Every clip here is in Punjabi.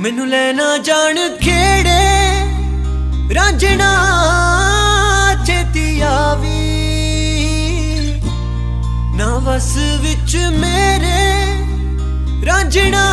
ਮੈਨੂੰ ਲੈ ਨਾ ਜਾਣ ਖੇੜੇ ਰਾਂਝਣਾ ਛੇਤੀ ਆਵੀ। ਨਾ ਵਸ ਵਿੱਚ ਮੇਰੇ। ਰਾਂਝਣਾ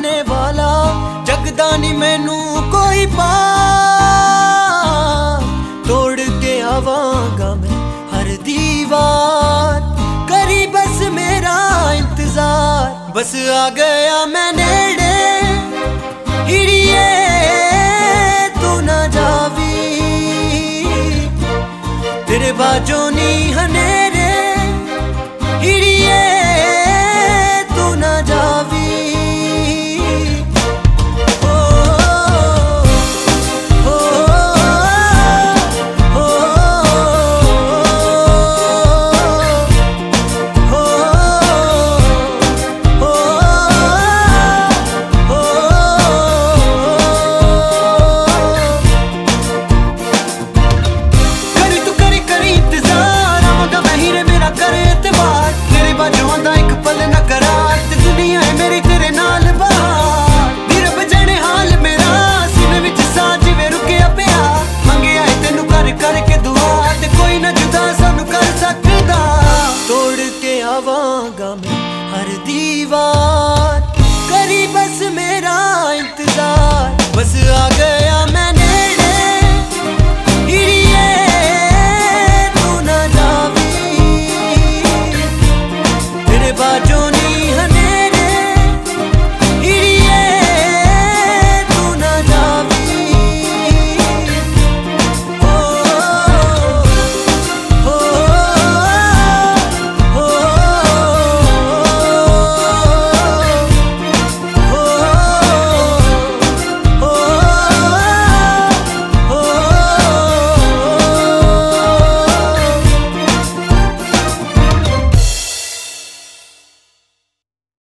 ਜ਼ਮਾਨੇ ਵਾਲਾ, ਜਗਦਾ ਨਹੀਂ ਮੈਨੂੰ ਕੋਈ ਪਾਰ। ਤੋੜ ਕੇ ਆਵਾਂਗਾ ਮੈਂ ਹਰ ਦੀਵਾਰ। ਕਰੀ ਬਸ ਮੇਰਾ ਇੰਤਜ਼ਾਰ। ਬਸ ਆ ਗਿਆ ਮੈਂ ਨੇੜੇ। ਹਿੜੀਏ, ਤੂੰ ਨਾ ਜਾਵੀ। ਤੇਰੇ ਬਾਝੋਂ ਨੀ ਹਨੇਰੇ ਕੇ ਆਵਾਂਗਾ ਮੈਂ ਹਰ ਦੀਵਾਰ